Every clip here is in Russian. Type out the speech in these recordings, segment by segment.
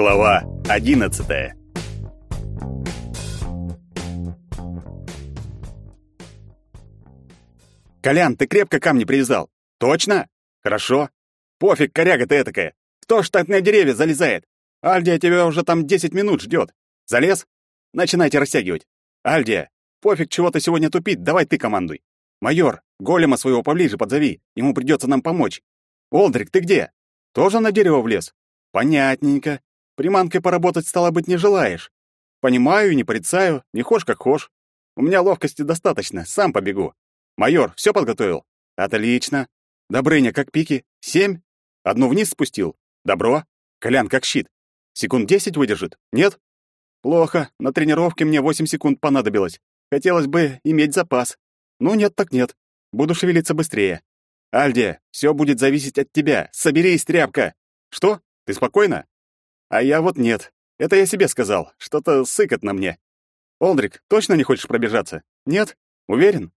Глава одиннадцатая. Колян, ты крепко камни привязал? Точно? Хорошо. Пофиг, коряга ты этакая. Кто ж так на деревья залезает? Альдия тебя уже там десять минут ждет. Залез? Начинайте растягивать. Альдия, пофиг, чего ты сегодня тупит, давай ты командуй. Майор, голема своего поближе подзови, ему придется нам помочь. Олдрик, ты где? Тоже на дерево влез? Понятненько. Приманкой поработать, стало быть, не желаешь. Понимаю, не порицаю, не хошь как хошь. У меня ловкости достаточно, сам побегу. Майор, все подготовил? Отлично. Добрыня, как пики? Семь? Одну вниз спустил? Добро. Колян, как щит? Секунд десять выдержит? Нет? Плохо. На тренировке мне восемь секунд понадобилось. Хотелось бы иметь запас. Ну нет так нет. Буду шевелиться быстрее. Альдия, все будет зависеть от тебя. Соберись, тряпка. Что? Ты спокойна? А я вот нет. Это я себе сказал. Что-то сыкот на мне. Олдрик, точно не хочешь пробежаться? Нет? Уверен?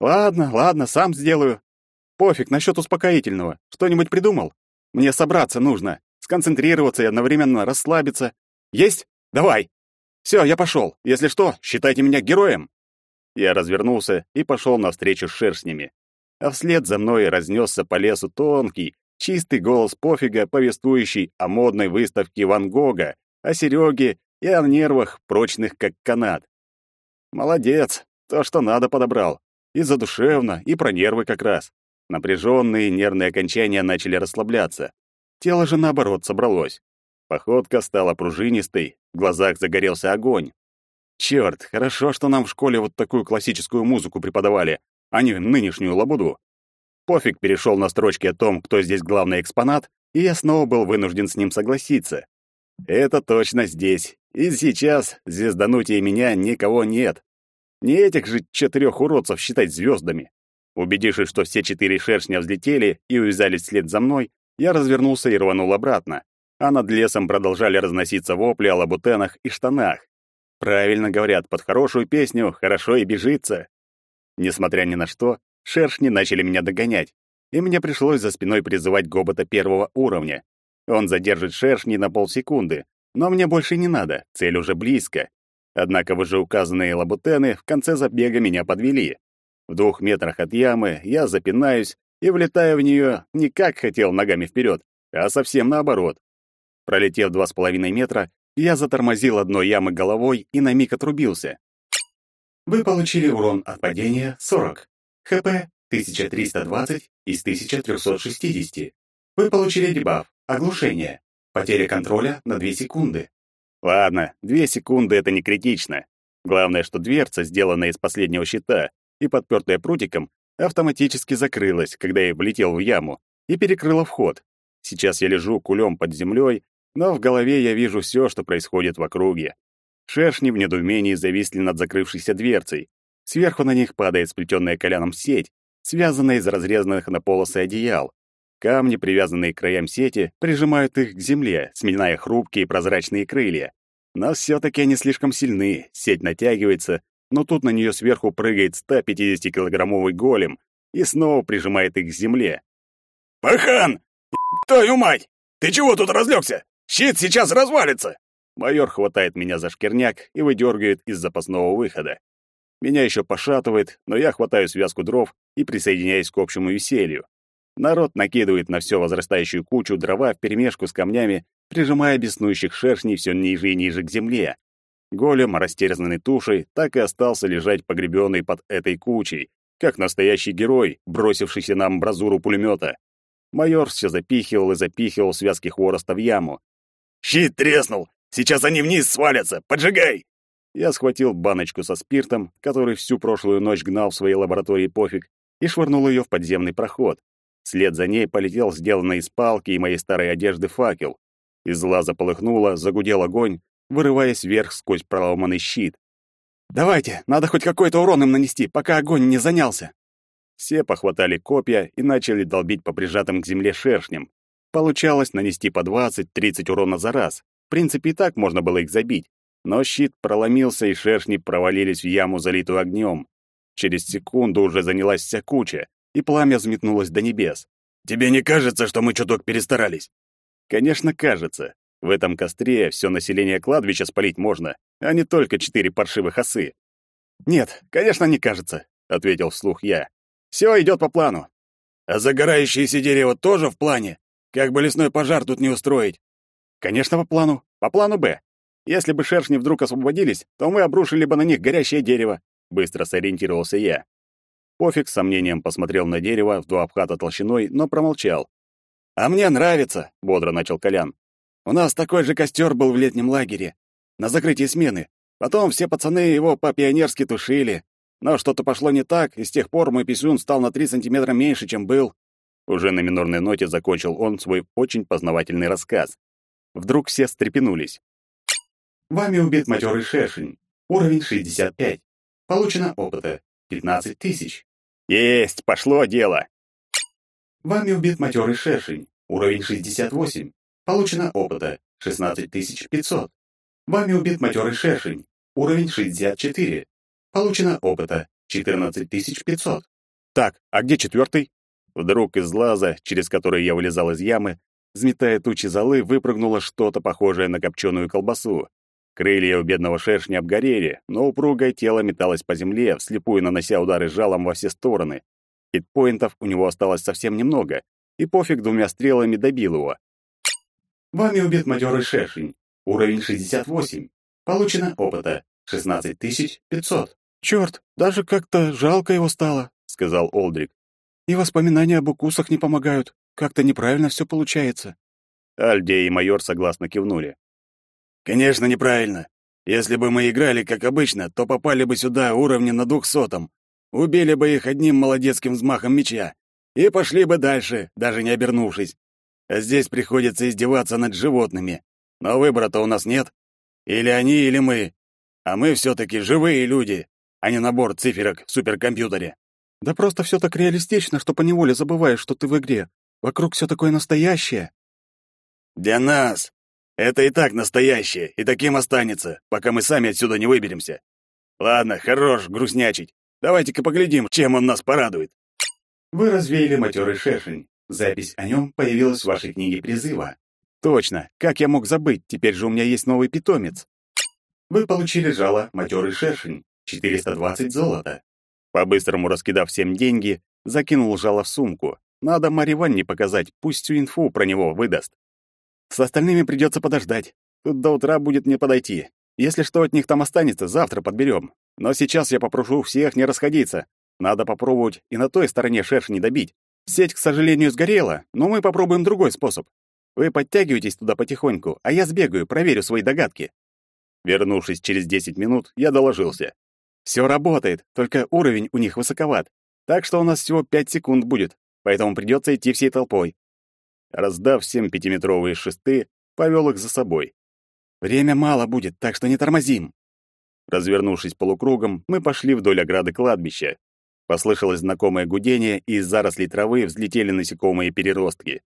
Ладно, ладно, сам сделаю. Пофиг насчет успокоительного. Что-нибудь придумал? Мне собраться нужно, сконцентрироваться и одновременно расслабиться. Есть? Давай. Все, я пошел. Если что, считайте меня героем. Я развернулся и пошел навстречу с шершнями. А вслед за мной разнесся по лесу тонкий, чистый голос пофига, повествующий о модной выставке Ван Гога, о Сереге и о нервах, прочных как канат. Молодец, то, что надо, подобрал. И задушевно, и про нервы как раз. Напряженные нервные окончания начали расслабляться. Тело же, наоборот, собралось. Походка стала пружинистой, в глазах загорелся огонь. Черт, хорошо, что нам в школе вот такую классическую музыку преподавали, а не нынешнюю лабуду. Пофиг перешел на строчки о том, кто здесь главный экспонат, и я снова был вынужден с ним согласиться. Это точно здесь. И сейчас звезданутее меня никого нет. Не этих же четырех уродцев считать звездами. Убедившись, что все четыре шершня взлетели и увязались вслед за мной, я развернулся и рванул обратно, а над лесом продолжали разноситься вопли о лабутенах и штанах. Правильно говорят, под хорошую песню хорошо и бежится. Несмотря ни на что, шершни начали меня догонять, и мне пришлось за спиной призывать гобота первого уровня. Он задержит шершни на полсекунды, но мне больше не надо, цель уже близко. Однако вышеуказанные лабутены в конце забега меня подвели. В двух метрах от ямы я запинаюсь и влетаю в нее не как хотел ногами вперед, а совсем наоборот. Пролетев два с половиной метра, я затормозил одной ямы головой и на миг отрубился. Вы получили урон от падения 40. ХП 1320 из 1360. Вы получили дебаф оглушение. Потеря контроля на 2 секунды. Ладно, 2 секунды это не критично. Главное, что дверца, сделанная из последнего щита и подпертая прутиком, автоматически закрылась, когда я влетел в яму, и перекрыла вход. Сейчас я лежу кулем под землей, но в голове я вижу все, что происходит в округе. Шершни в недоумении зависли над закрывшейся дверцей. Сверху на них падает сплетенная коляном сеть, связанная из разрезанных на полосы одеял. Камни, привязанные к краям сети, прижимают их к земле, сминая хрупкие прозрачные крылья. Но все-таки они слишком сильны, сеть натягивается, но тут на нее сверху прыгает 150-килограммовый голем и снова прижимает их к земле. «Пахан! Твою мать! Ты чего тут разлегся? Щит сейчас развалится!» Майор хватает меня за шкирняк и выдергивает из запасного выхода. Меня еще пошатывает, но я хватаю связку дров и присоединяюсь к общему веселью. Народ накидывает на все возрастающую кучу дрова вперемешку с камнями, прижимая беснующих шершней все ниже и ниже к земле. Голем, растерзанный тушей, так и остался лежать погребенный под этой кучей, как настоящий герой, бросившийся на амбразуру пулемета. Майор все запихивал и запихивал связки хвороста в яму. «Щит треснул! Сейчас они вниз свалятся! Поджигай!» Я схватил баночку со спиртом, который всю прошлую ночь гнал в своей лаборатории пофиг, и швырнул ее в подземный проход. Вслед за ней полетел сделанный из палки и моей старой одежды факел. Из лаза полыхнуло, загудел огонь, вырываясь вверх сквозь проломанный щит. «Давайте, надо хоть какой-то урон им нанести, пока огонь не занялся!» Все похватали копья и начали долбить по прижатым к земле шершням. Получалось нанести по 20-30 урона за раз. В принципе, и так можно было их забить. Но щит проломился, и шершни провалились в яму, залитую огнем. Через секунду уже занялась вся куча, и пламя взметнулось до небес. «Тебе не кажется, что мы чуток перестарались?» «Конечно, кажется. В этом костре все население кладбища спалить можно, а не только четыре паршивых осы. «Нет, конечно, не кажется», — ответил вслух я. «Все идет по плану». «А загорающееся дерево тоже в плане? Как бы лесной пожар тут не устроить?» «Конечно, по плану. По плану «Б». Если бы шершни вдруг освободились, то мы обрушили бы на них горящее дерево», — быстро сориентировался я. Пофиг с сомнением посмотрел на дерево в два обхата толщиной, но промолчал. «А мне нравится», — бодро начал Колян. «У нас такой же костер был в летнем лагере, на закрытии смены. Потом все пацаны его по-пионерски тушили. Но что-то пошло не так, и с тех пор мой писюн стал на три сантиметра меньше, чем был». Уже на минорной ноте закончил он свой очень познавательный рассказ. Вдруг все встрепенулись. Вами убит матерый шершень. Уровень 65. Получено опыта 15 тысяч. Есть, пошло дело. Вами убит матерый шершень. Уровень 68. Получено опыта 16500. Вами убит матерый шершень. Уровень 64. Получено опыта 14500. Так, а где четвертый? Вдруг из лаза, через который я вылезал из ямы, взметая тучи золы, выпрыгнуло что-то похожее на копченую колбасу. Крылья у бедного шершня обгорели, но упругое тело металось по земле, вслепую нанося удары жалом во все стороны. Хитпоинтов у него осталось совсем немного, и пофиг двумя стрелами добил его. Вами убит матерый шершень. Уровень 68. Получено опыта 16500. «Черт, даже как-то жалко его стало», — сказал Олдрик. «И воспоминания об укусах не помогают. Как-то неправильно все получается». Альдия и майор согласно кивнули. Конечно, неправильно. Если бы мы играли как обычно, то попали бы сюда уровня на двухсотом, убили бы их одним молодецким взмахом меча и пошли бы дальше, даже не обернувшись. А здесь приходится издеваться над животными. Но выбора-то у нас нет. Или они, или мы. А мы все-таки живые люди, а не набор циферок в суперкомпьютере. Да просто все так реалистично, что поневоле забываешь, что ты в игре. Вокруг все такое настоящее. Для нас это и так настоящее, и таким останется, пока мы сами отсюда не выберемся. Ладно, хорош грустнячить. Давайте-ка поглядим, чем он нас порадует. Вы развеяли матерый шершень. Запись о нем появилась в вашей книге призыва. Точно. Как я мог забыть? Теперь же у меня есть новый питомец. Вы получили жало матерый шершень. 420 золота. По-быстрому раскидав всем деньги, закинул жало в сумку. Надо Маре Ванне показать, пусть всю инфу про него выдаст. С остальными придется подождать. Тут до утра будет не подойти. Если что от них там останется, завтра подберем. Но сейчас я попрошу всех не расходиться. Надо попробовать и на той стороне шершни добить. Сеть, к сожалению, сгорела, но мы попробуем другой способ. Вы подтягивайтесь туда потихоньку, а я сбегаю, проверю свои догадки. Вернувшись через 10 минут, я доложился. Все работает, только уровень у них высоковат. Так что у нас всего 5 секунд будет, поэтому придется идти всей толпой. Раздав всем пятиметровые шесты, повел их за собой. «Время мало будет, так что не тормозим!» Развернувшись полукругом, мы пошли вдоль ограды кладбища. Послышалось знакомое гудение, и из зарослей травы взлетели насекомые переростки.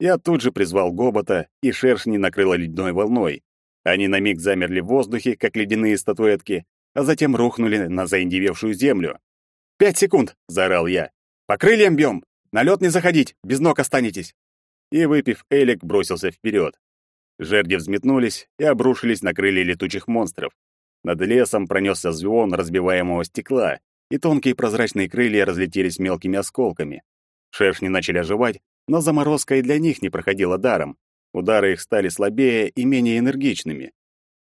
Я тут же призвал гобота, и шершни накрыло ледяной волной. Они на миг замерли в воздухе, как ледяные статуэтки, а затем рухнули на заиндевевшую землю. «Пять секунд!» — заорал я. «По крыльям бьем! На лед не заходить, без ног останетесь!» И, выпив элик, бросился вперед. Жерди взметнулись и обрушились на крылья летучих монстров. Над лесом пронесся звон разбиваемого стекла, и тонкие прозрачные крылья разлетелись мелкими осколками. Шершни начали оживать, но заморозка и для них не проходила даром. Удары их стали слабее и менее энергичными.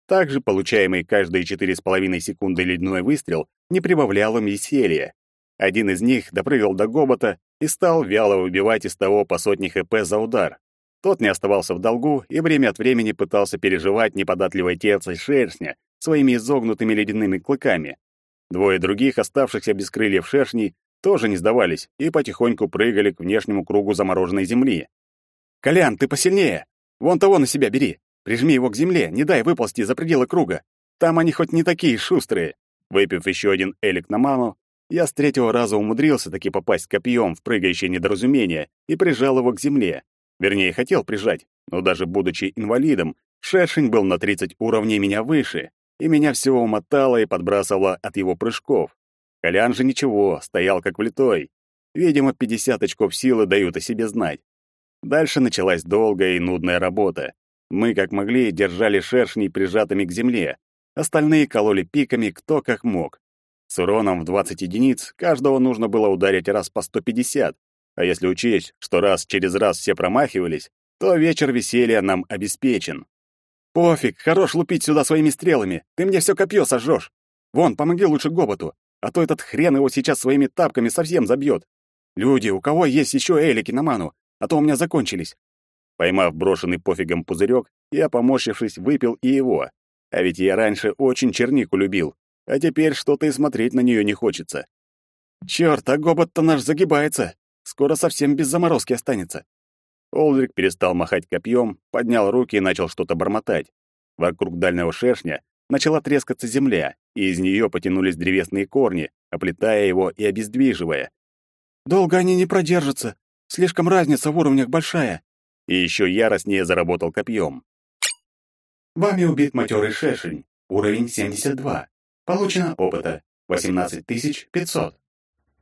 Также получаемый каждые четыре с половиной секунды ледяной выстрел не прибавлял им веселья. Один из них допрыгал до гобота и стал вяло выбивать из того по сотне ХП за удар. Тот не оставался в долгу и время от времени пытался переживать неподатливое тело шершня своими изогнутыми ледяными клыками. Двое других, оставшихся без крыльев шершней, тоже не сдавались и потихоньку прыгали к внешнему кругу замороженной земли. «Колян, ты посильнее! Вон того на себя бери! Прижми его к земле, не дай выползти за пределы круга! Там они хоть не такие шустрые!» Выпив еще один элик на ману, я с третьего раза умудрился таки попасть копьем в прыгающее недоразумение и прижал его к земле. Вернее, хотел прижать, но даже будучи инвалидом, шершень был на 30 уровней меня выше, и меня всего умотало и подбрасывало от его прыжков. Колян же ничего, стоял как влитой. Видимо, 50 очков силы дают о себе знать. Дальше началась долгая и нудная работа. Мы, как могли, держали шершней прижатыми к земле. Остальные кололи пиками кто как мог. С уроном в 20 единиц каждого нужно было ударить раз по 150, а если учесть, что раз через раз все промахивались, то вечер веселья нам обеспечен. Пофиг, хорош лупить сюда своими стрелами, ты мне все копье сожжешь. Вон, помоги лучше Гоботу, а то этот хрен его сейчас своими тапками совсем забьет. Люди, у кого есть еще элики на ману, а то у меня закончились. Поймав брошенный пофигом пузырек, я, поморщившись, выпил и его. А ведь я раньше очень чернику любил, а теперь что-то и смотреть на нее не хочется. Черт, а гобот-то наш загибается. Скоро совсем без заморозки останется. Олдрик перестал махать копьем, поднял руки и начал что-то бормотать. Вокруг дальнего шершня начала трескаться земля, и из нее потянулись древесные корни, оплетая его и обездвиживая. «Долго они не продержатся. Слишком разница в уровнях большая». И еще яростнее заработал копьем. Вами убит матерый шершень. Уровень 72. Получено опыта 18500.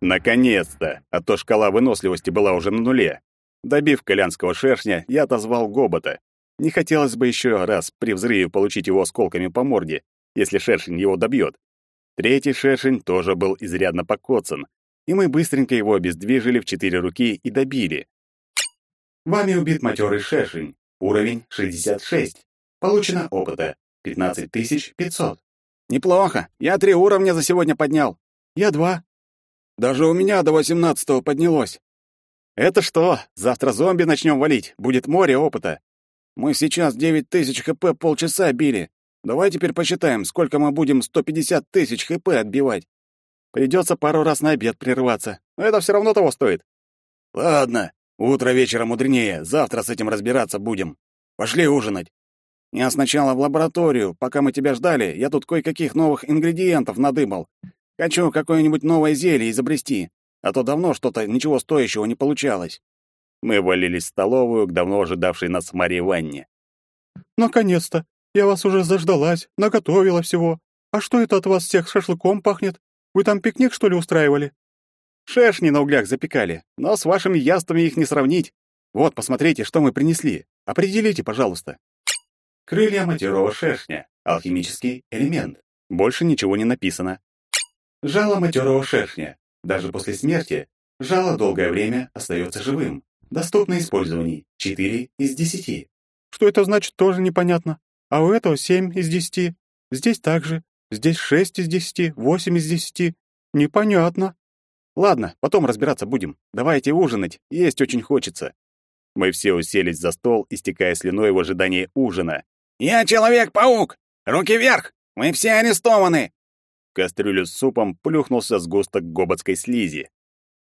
Наконец-то! А то шкала выносливости была уже на нуле. Добив колянского шершня, я отозвал гобота. Не хотелось бы еще раз при взрыве получить его осколками по морде, если шершень его добьет. Третий шершень тоже был изрядно покоцан, и мы быстренько его обездвижили в четыре руки и добили. Вами убит матерый шершень. Уровень 66. Получено опыта 15500. Неплохо. Я три уровня за сегодня поднял. Я два. Даже у меня до восемнадцатого поднялось. Это что? Завтра зомби начнем валить. Будет море опыта. Мы сейчас девять тысяч хп полчаса били. Давай теперь посчитаем, сколько мы будем сто пятьдесят тысяч хп отбивать. Придется пару раз на обед прерваться. Но это все равно того стоит. Ладно, утро вечера мудренее. Завтра с этим разбираться будем. Пошли ужинать. Я сначала в лабораторию. Пока мы тебя ждали, я тут кое-каких новых ингредиентов надыбал. Хочу какое-нибудь новое зелье изобрести, а то давно что-то ничего стоящего не получалось. Мы валились в столовую к давно ожидавшей нас Марии Ванне. «Наконец-то! Я вас уже заждалась, наготовила всего. А что это от вас всех шашлыком пахнет? Вы там пикник, что ли, устраивали?» «Шершни на углях запекали, но с вашими яствами их не сравнить. Вот, посмотрите, что мы принесли. Определите, пожалуйста». Крылья матерого шершня. Алхимический элемент. Больше ничего не написано. Жало матерого шершня. Даже после смерти жало долгое время остается живым. Доступно использованию 4 из 10. Что это значит, тоже непонятно. А у этого 7 из 10. Здесь также. Здесь 6 из 10, 8 из 10. Непонятно. Ладно, потом разбираться будем. Давайте ужинать, есть очень хочется. Мы все уселись за стол, истекая слюной в ожидании ужина. «Я Человек-паук! Руки вверх! Мы все арестованы!» В кастрюлю с супом плюхнулся сгусток гоботской слизи.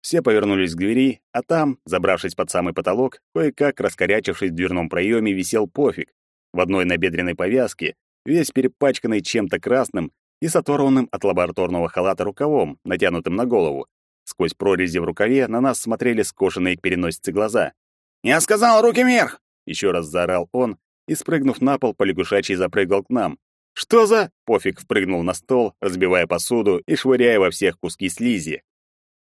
Все повернулись к двери, а там, забравшись под самый потолок, кое-как, раскорячившись в дверном проеме, висел пофиг. В одной набедренной повязке, весь перепачканный чем-то красным и с оторванным от лабораторного халата рукавом, натянутым на голову. Сквозь прорези в рукаве на нас смотрели скошенные к переносице глаза. «Я сказал, руки вверх!» — еще раз заорал он, и, спрыгнув на пол, полягушачий запрыгал к нам. «Что за...» — Пофиг впрыгнул на стол, разбивая посуду и швыряя во всех куски слизи.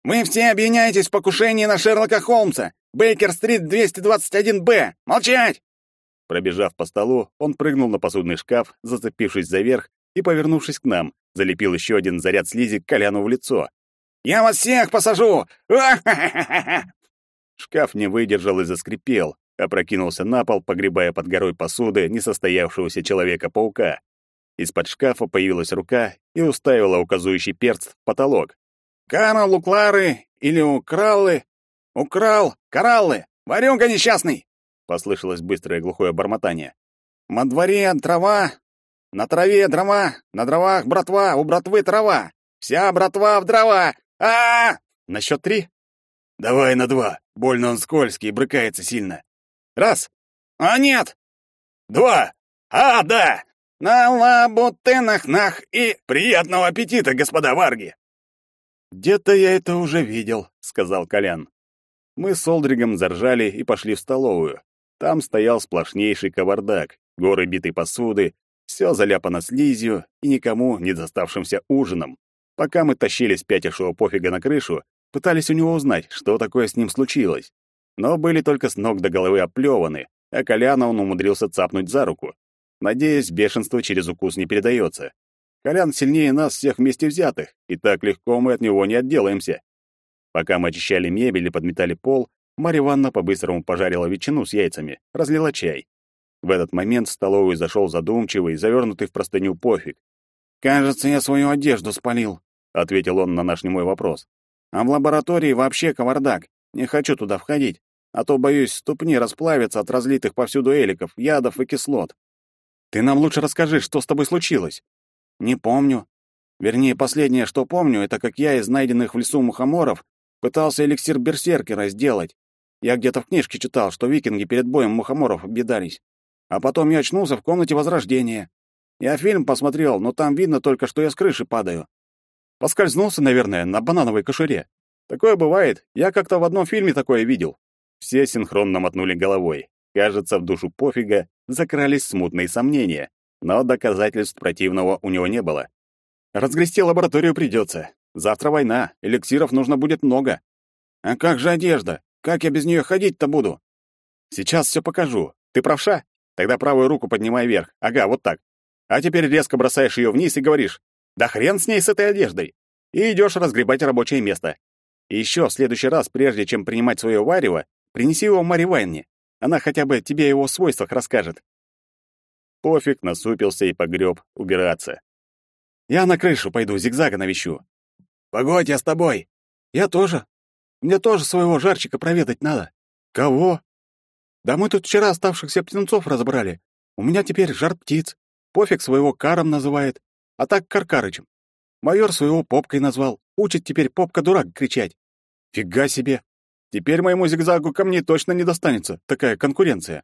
«Вы все обвиняетесь в покушении на Шерлока Холмса! Бейкер-стрит 221-Б! Молчать!» Пробежав по столу, он прыгнул на посудный шкаф, зацепившись за верх и, повернувшись к нам, залепил еще один заряд слизи Коляну в лицо. «Я вас всех посажу! Шкаф не выдержал и заскрипел, опрокинулся на пол, погребая под горой посуды несостоявшегося человека-паука. Из-под шкафа появилась рука и уставила указующий перст в потолок. «Карл у Клары или у Краллы? Украл! Кораллы! Варюга несчастный!» Послышалось быстрое глухое бормотание. «На дворе трава, на траве дрова, на дровах братва, у братвы трава, вся братва в дрова! а, -а, -а! На счет три?» «Давай на два, больно он скользкий, брыкается сильно. Раз. А нет. Два. А, да. На лабутенах нах и приятного аппетита, господа варги. Где-то я это уже видел, сказал Колян. Мы с Олдригом заржали и пошли в столовую. Там стоял сплошнейший кавардак, горы битой посуды, все заляпано слизью и никому не доставшимся ужином. Пока мы тащили спятившего пофига на крышу, пытались у него узнать, что такое с ним случилось но были только с ног до головы оплеваны, а Коляна он умудрился цапнуть за руку. Надеюсь, бешенство через укус не передается. Колян сильнее нас всех вместе взятых, и так легко мы от него не отделаемся. Пока мы очищали мебель и подметали пол, Марья Ивановна по-быстрому пожарила ветчину с яйцами, разлила чай. В этот момент в столовую зашел задумчивый, завернутый в простыню пофиг. «Кажется, я свою одежду спалил», — ответил он на наш немой вопрос. «А в лаборатории вообще кавардак. Не хочу туда входить, а то, боюсь, ступни расплавятся от разлитых повсюду эликов, ядов и кислот. Ты нам лучше расскажи, что с тобой случилось». «Не помню. Вернее, последнее, что помню, это как я из найденных в лесу мухоморов пытался эликсир берсеркера сделать. Я где-то в книжке читал, что викинги перед боем мухоморов объедались. А потом я очнулся в комнате Возрождения. Я фильм посмотрел, но там видно только, что я с крыши падаю. Поскользнулся, наверное, на банановой кошере. Такое бывает. Я как-то в одном фильме такое видел. Все синхронно мотнули головой. Кажется, в душу пофига закрались смутные сомнения, но доказательств противного у него не было. Разгрести лабораторию придется. Завтра война, эликсиров нужно будет много. А как же одежда? Как я без нее ходить-то буду? Сейчас все покажу. Ты правша? Тогда правую руку поднимай вверх. Ага, вот так. А теперь резко бросаешь ее вниз и говоришь, да хрен с ней, с этой одеждой. И идешь разгребать рабочее место. И еще в следующий раз, прежде чем принимать свое варево, принеси его Марье Ванне. Она хотя бы тебе о его свойствах расскажет. Пофиг насупился и погреб убираться. Я на крышу пойду, зигзага навещу. Погодь, я с тобой. Я тоже. Мне тоже своего жарчика проведать надо. Кого? Да мы тут вчера оставшихся птенцов разобрали. У меня теперь жар птиц. Пофиг своего каром называет, а так Каркарычем. Майор своего попкой назвал. Учит теперь попка-дурак кричать. Фига себе. Теперь моему зигзагу ко мне точно не достанется. Такая конкуренция.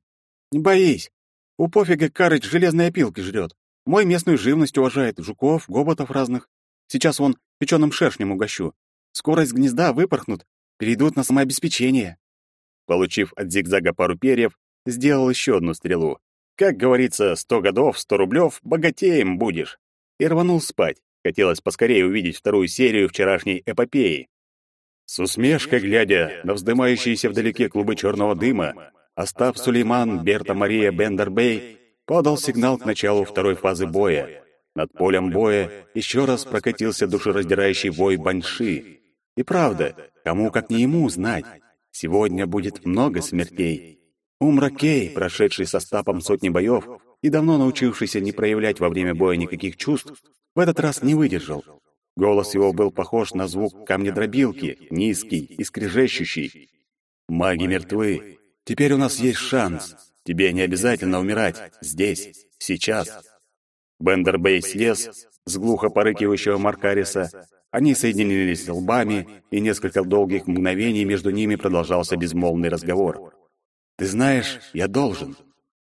Не боись. У пофига Карыч железные опилки жрет. Мой местную живность уважает, жуков, гоботов разных. Сейчас вон печеным шершнем угощу. Скоро из гнезда выпорхнут, перейдут на самообеспечение. Получив от зигзага пару перьев, сделал еще одну стрелу. Как говорится, сто годов, сто рублев, богатеем будешь. И рванул спать. Хотелось поскорее увидеть вторую серию вчерашней эпопеи. С усмешкой глядя на вздымающиеся вдалеке клубы черного дыма, Остап Сулейман Берта Мария Бендербей подал сигнал к началу второй фазы боя. Над полем боя еще раз прокатился душераздирающий вой баньши. И правда, кому как не ему знать, сегодня будет много смертей. Умракей, прошедший со стапом сотни боев и давно научившийся не проявлять во время боя никаких чувств, в этот раз не выдержал. Голос его был похож на звук камнедробилки, низкий и скрежещущий. «Маги мертвы. Теперь у нас есть шанс. Тебе не обязательно умирать. Здесь. Сейчас». Бендербей слез с глухо порыкивающего Маркариса, они соединились лбами, и несколько долгих мгновений между ними продолжался безмолвный разговор. «Ты знаешь, я должен.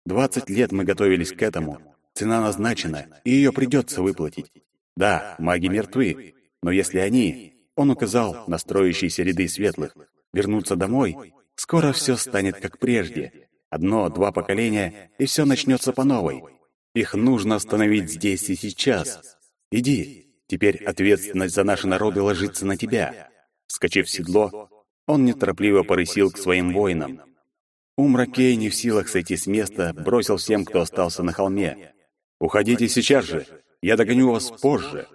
Двадцать лет мы готовились к этому. Цена назначена, и ее придется выплатить. Да, маги мертвы, но если они, он указал на строящиеся ряды светлых, вернутся домой, скоро все станет как прежде. Одно-два поколения, и все начнется по новой. Их нужно остановить здесь и сейчас. Иди, Теперь ответственность за наши народы ложится на тебя. Скочив в седло, он неторопливо порысил к своим воинам. Умракей не в силах сойти с места, бросил всем, кто остался на холме. «Уходите сейчас же! Я догоню вас позже!»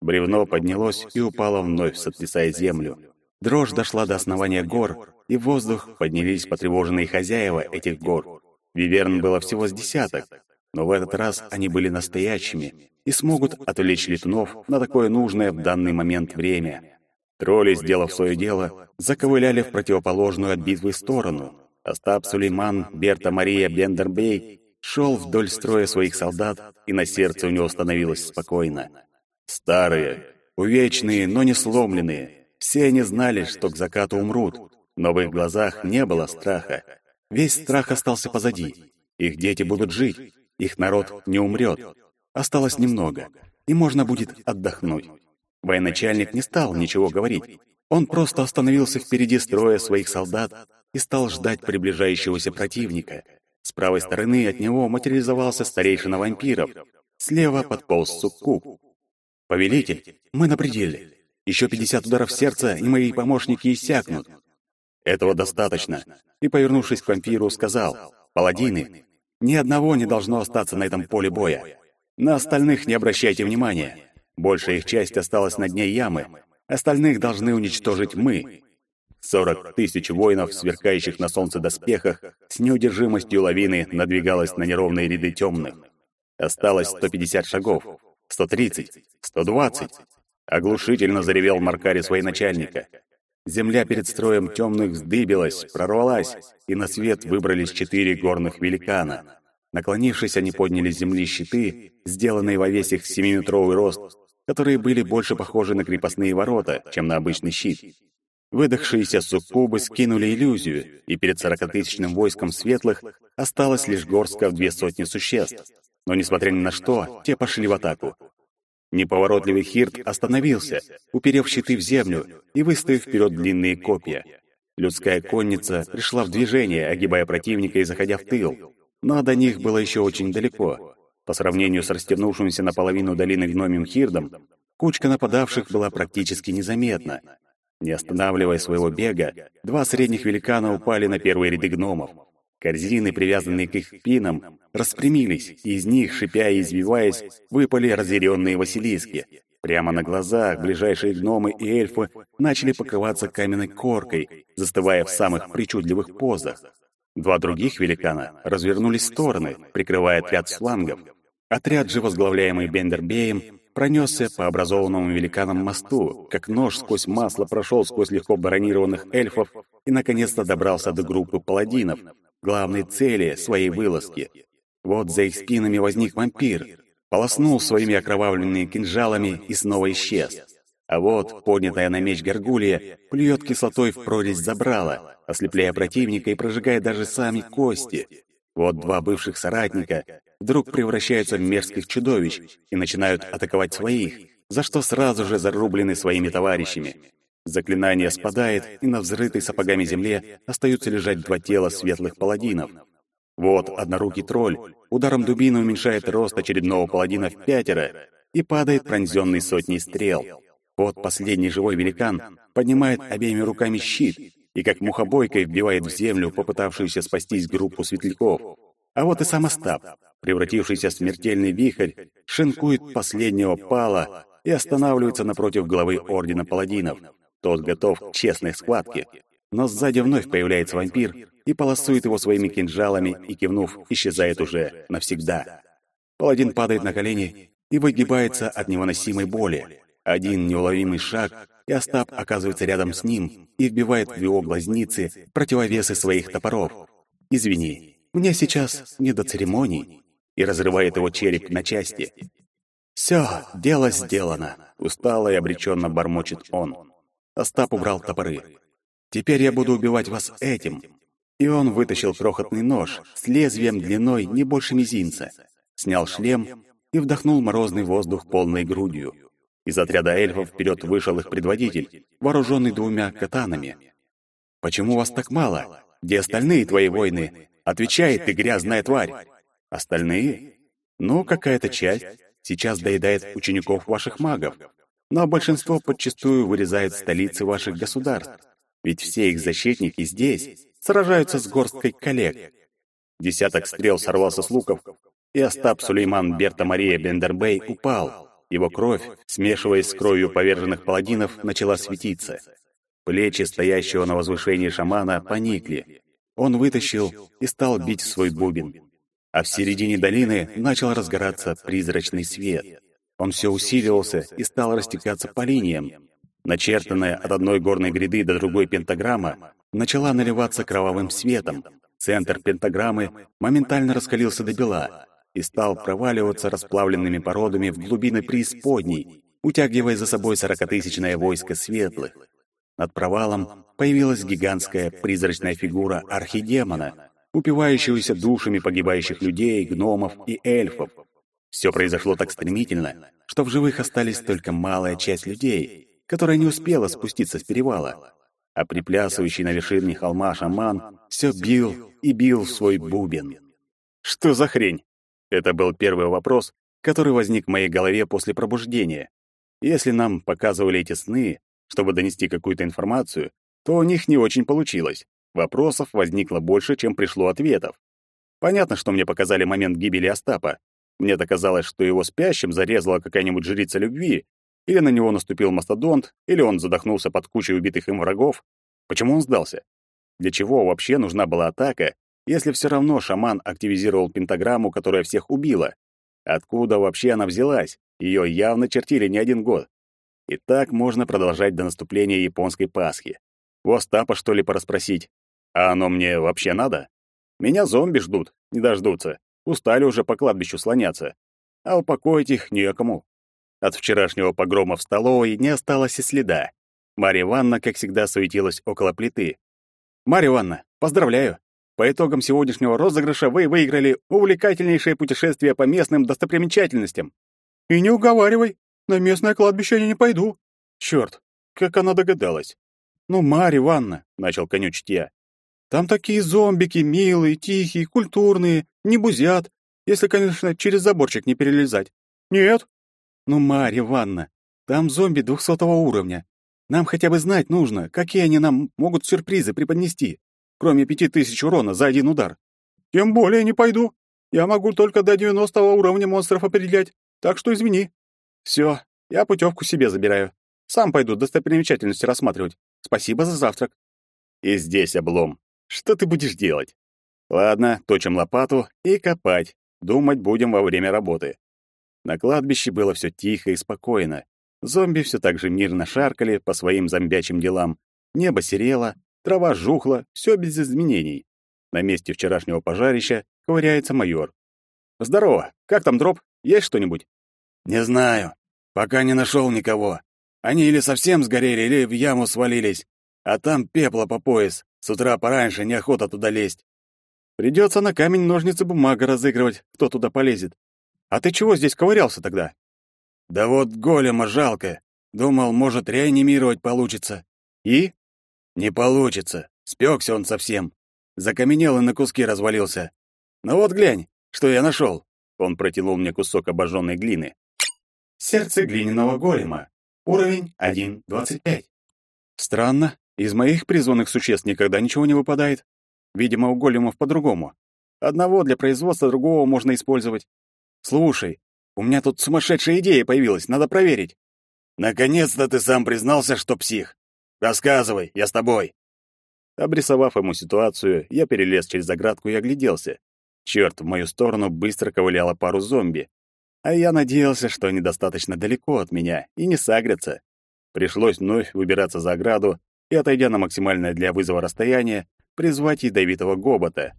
Бревно поднялось и упало вновь, сотрясая землю. Дрожь дошла до основания гор, и в воздух поднялись потревоженные хозяева этих гор. Виверн было всего с десяток, но в этот раз они были настоящими, и смогут отвлечь летунов на такое нужное в данный момент время. Тролли, сделав свое дело, заковыляли в противоположную от битвы сторону. Остап Сулейман, Берта Мария Бендербей шел вдоль строя своих солдат, и на сердце у него становилось спокойно. Старые, увечные, но не сломленные, все они знали, что к закату умрут, но в их глазах не было страха. Весь страх остался позади. Их дети будут жить, их народ не умрет. Осталось немного, и можно будет отдохнуть. Военачальник не стал ничего говорить. Он просто остановился впереди строя своих солдат и стал ждать приближающегося противника. С правой стороны от него материализовался старейшина вампиров. Слева подполз Суккуб. «Повелитель, мы на пределе. Еще пятьдесят ударов сердца, и мои помощники иссякнут». «Этого достаточно», и, повернувшись к вампиру, сказал, паладины. Ни одного не должно остаться на этом поле боя. На остальных не обращайте внимания. Большая их часть осталась на дне ямы. Остальных должны уничтожить мы. Сорок тысяч воинов, сверкающих на солнце доспехах, с неудержимостью лавины надвигалось на неровные ряды темных. Осталось 150 шагов, 130, 120. Оглушительно заревел Маркари военачальника. Земля перед строем темных вздыбилась, прорвалась, и на свет выбрались четыре горных великана. Наклонившись, они подняли с земли щиты, сделанные во весь их семиметровый рост, которые были больше похожи на крепостные ворота, чем на обычный щит. Выдохшиеся суккубы скинули иллюзию, и перед сорокатысячным войском светлых осталось лишь горстка в две сотни существ. Но, несмотря ни на что, те пошли в атаку. Неповоротливый Хирт остановился, уперев щиты в землю и выставив вперед длинные копья. Людская конница пришла в движение, огибая противника и заходя в тыл. Но до них было еще очень далеко. По сравнению с растянувшимся наполовину долины гномим Хирдом, кучка нападавших была практически незаметна. Не останавливая своего бега, два средних великана упали на первые ряды гномов. Корзины, привязанные к их пинам, распрямились, и из них, шипя и извиваясь, выпали разъяренные василиски. Прямо на глазах ближайшие гномы и эльфы начали покрываться каменной коркой, застывая в самых причудливых позах. Два других великана развернулись в стороны, прикрывая отряд слангов. Отряд же, возглавляемый Бендербеем, пронесся по образованному великаном мосту, как нож сквозь масло прошел сквозь легко баронированных эльфов и, наконец-то, добрался до группы паладинов, главной цели своей вылазки. Вот за их спинами возник вампир, полоснул своими окровавленными кинжалами и снова исчез. А вот, поднятая на меч горгулья, плюет кислотой в прорезь забрала, ослепляя противника и прожигая даже сами кости. Вот два бывших соратника вдруг превращаются в мерзких чудовищ и начинают атаковать своих, за что сразу же зарублены своими товарищами. Заклинание спадает, и на взрытой сапогами земле остаются лежать два тела светлых паладинов. Вот однорукий тролль ударом дубины уменьшает рост очередного паладина в пятеро и падает пронзенный сотней стрел. Вот последний живой великан поднимает обеими руками щит и как мухобойкой вбивает в землю попытавшуюся спастись группу светляков. А вот и сам Остап, превратившийся в смертельный вихрь, шинкует последнего пала и останавливается напротив главы Ордена Паладинов. Тот готов к честной схватке. Но сзади вновь появляется вампир и полосует его своими кинжалами и, кивнув, исчезает уже навсегда. Паладин падает на колени и выгибается от невыносимой боли. Один неуловимый шаг, и Остап оказывается рядом с ним и вбивает в его глазницы противовесы своих топоров. «Извини, мне сейчас не до церемоний», и разрывает его череп на части. «Все, дело сделано», — устало и обреченно бормочет он. Остап убрал топоры. «Теперь я буду убивать вас этим». И он вытащил крохотный нож с лезвием длиной не больше мизинца, снял шлем и вдохнул морозный воздух полной грудью. Из отряда эльфов вперед вышел их предводитель, вооруженный двумя катанами. «Почему вас так мало? Где остальные твои воины?» Отвечает ты, грязная тварь. Остальные? Ну, какая-то часть сейчас доедает учеников ваших магов но большинство подчастую вырезают столицы ваших государств, ведь все их защитники здесь сражаются с горсткой коллег. Десяток стрел сорвался с луков, и Остап Сулейман Берта Мария Бендербей упал. Его кровь, смешиваясь с кровью поверженных паладинов, начала светиться. Плечи стоящего на возвышении шамана поникли. Он вытащил и стал бить свой бубен. А в середине долины начал разгораться призрачный свет. Он все усиливался и стал растекаться по линиям. Начертанная от одной горной гряды до другой пентаграмма начала наливаться кровавым светом. Центр пентаграммы моментально раскалился до бела и стал проваливаться расплавленными породами в глубины преисподней, утягивая за собой сорокатысячное войско светлых. Над провалом появилась гигантская призрачная фигура архидемона, упивающегося душами погибающих людей, гномов и эльфов. Все произошло так стремительно, что в живых остались только малая часть людей, которая не успела спуститься с перевала. А приплясывающий на вершине холма шаман все бил и бил в свой бубен. Что за хрень? Это был первый вопрос, который возник в моей голове после пробуждения. Если нам показывали эти сны, чтобы донести какую-то информацию, то у них не очень получилось. Вопросов возникло больше, чем пришло ответов. Понятно, что мне показали момент гибели Остапа. Мне-то что его спящим зарезала какая-нибудь жрица любви, или на него наступил мастодонт, или он задохнулся под кучей убитых им врагов. Почему он сдался? Для чего вообще нужна была атака, если все равно шаман активизировал пентаграмму, которая всех убила? Откуда вообще она взялась? Ее явно чертили не один год. И так можно продолжать до наступления японской Пасхи. У Остапа, что ли, порасспросить? А оно мне вообще надо? Меня зомби ждут, не дождутся. Устали уже по кладбищу слоняться. А упокоить их некому. От вчерашнего погрома в столовой не осталось и следа. Марья Ивановна, как всегда, суетилась около плиты. «Марья Ивановна, поздравляю! По итогам сегодняшнего розыгрыша вы выиграли увлекательнейшее путешествие по местным достопримечательностям». «И не уговаривай, на местное кладбище я не пойду». «Чёрт, как она догадалась!» «Ну, Марья Ивановна», — начал конючить я, «там такие зомбики, милые, тихие, культурные, не бузят, если, конечно, через заборчик не перелезать». «Нет, «Ну, Марья Ивановна, там зомби двухсотого уровня. Нам хотя бы знать нужно, какие они нам могут сюрпризы преподнести, кроме пяти тысяч урона за один удар. Тем более не пойду. Я могу только до девяностого уровня монстров определять, так что извини. Все, я путевку себе забираю. Сам пойду достопримечательности рассматривать. Спасибо за завтрак. И здесь облом. Что ты будешь делать? Ладно, точим лопату и копать. Думать будем во время работы. На кладбище было все тихо и спокойно. Зомби все так же мирно шаркали по своим зомбячим делам. Небо серело, трава жухла, все без изменений. На месте вчерашнего пожарища ковыряется майор. «Здорово! Как там дроп? Есть что-нибудь?» «Не знаю. Пока не нашел никого. Они или совсем сгорели, или в яму свалились. А там пепла по пояс. С утра пораньше неохота туда лезть». «Придется на камень, ножницы, бумага разыгрывать, кто туда полезет. А ты чего здесь ковырялся тогда? Да вот голема жалко. Думал, может, реанимировать получится. И? Не получится. Спекся он совсем. Закаменел и на куски развалился. Ну вот глянь, что я нашел. Он протянул мне кусок обожженной глины. Сердце глиняного голема. Уровень 1.25. Странно. Из моих призванных существ никогда ничего не выпадает. Видимо, у големов по-другому. Одного для производства другого можно использовать. Слушай, у меня тут сумасшедшая идея появилась, надо проверить. Наконец-то ты сам признался, что псих. Рассказывай, я с тобой. Обрисовав ему ситуацию, я перелез через заградку и огляделся. Черт, в мою сторону быстро ковыляло пару зомби. А я надеялся, что они достаточно далеко от меня и не сагрятся. Пришлось вновь выбираться за ограду и, отойдя на максимальное для вызова расстояние, призвать ядовитого гобота.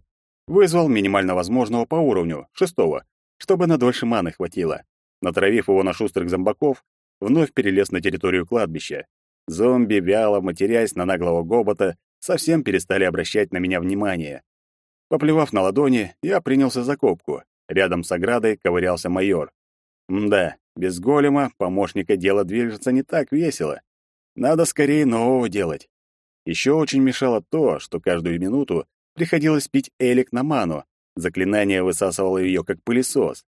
Вызвал минимально возможного по уровню, шестого, чтобы на дольше маны хватило. Натравив его на шустрых зомбаков, вновь перелез на территорию кладбища. Зомби, вяло матерясь на наглого гобота, совсем перестали обращать на меня внимание. Поплевав на ладони, я принялся за копку. Рядом с оградой ковырялся майор. Мда, без голема помощника дело движется не так весело. Надо скорее нового делать. Еще очень мешало то, что каждую минуту приходилось пить элик на ману, Заклинание высасывало ее как пылесос.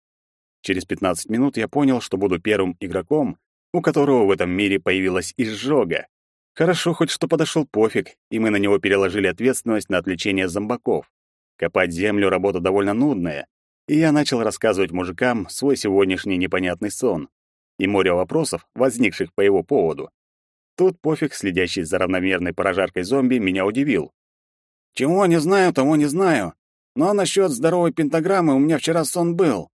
Через 15 минут я понял, что буду первым игроком, у которого в этом мире появилась изжога. Хорошо хоть что подошел пофиг, и мы на него переложили ответственность на отвлечение зомбаков. Копать землю — работа довольно нудная, и я начал рассказывать мужикам свой сегодняшний непонятный сон и море вопросов, возникших по его поводу. Тут пофиг, следящий за равномерной прожаркой зомби, меня удивил. «Чего не знаю, того не знаю. Но насчет здоровой пентаграммы у меня вчера сон был.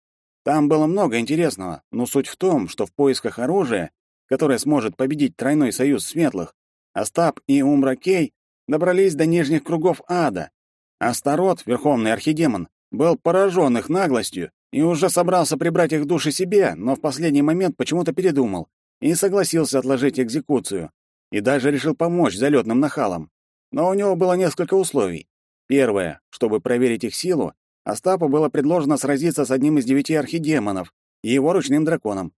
Там было много интересного, но суть в том, что в поисках оружия, которое сможет победить тройной союз светлых, Остап и Умракей добрались до нижних кругов ада. Астарот, верховный архидемон, был поражен их наглостью и уже собрался прибрать их души себе, но в последний момент почему-то передумал и согласился отложить экзекуцию, и даже решил помочь залетным нахалам. Но у него было несколько условий. Первое, чтобы проверить их силу, Остапу было предложено сразиться с одним из девяти архидемонов и его ручным драконом.